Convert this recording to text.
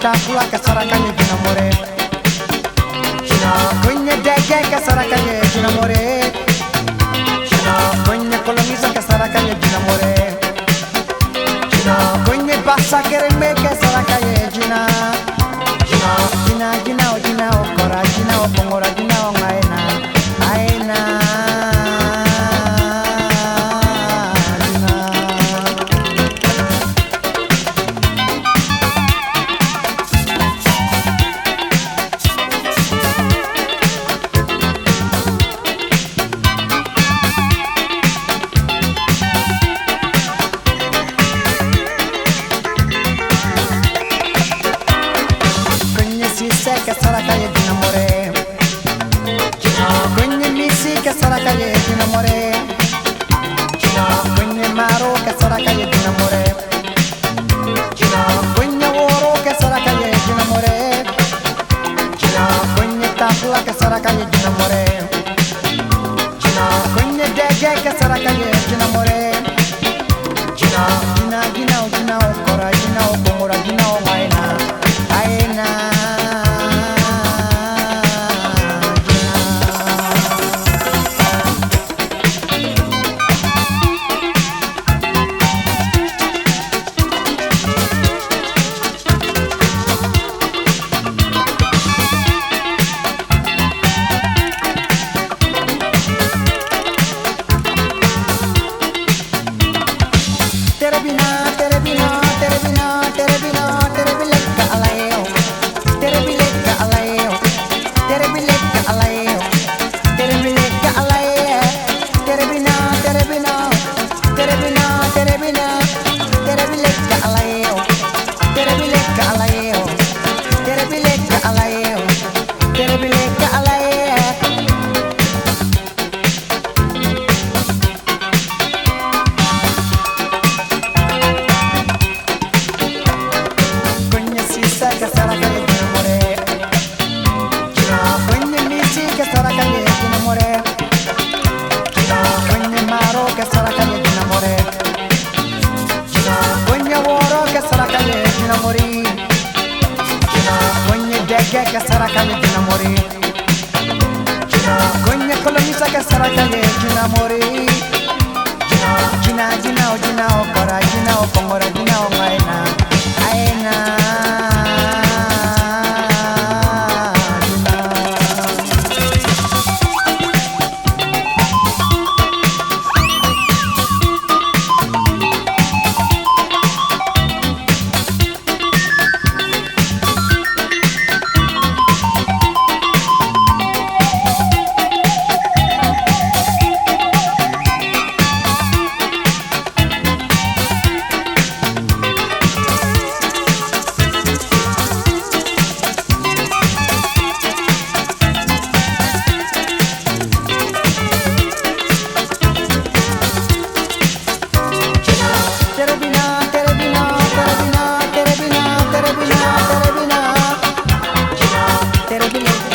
takula kasara kanye jina more. Jina kwenye dege kasara kanye jina more. Jina kwenye koloniza kasara kanye jina more. Jina basa che sta la calle di amore. No, quindi mi si che sta la calle di amore. No, quindi maro che sta la calle di amore. No, quindi oro che sta la calle di amore. No, quindi tavola che sta la calle di amore. No, quindi deghe che sta la calle di amore. quiero vivir ge ke saraka le jina mori jina konya kolomisa ke saraka le jina mori jina jina jina 여러분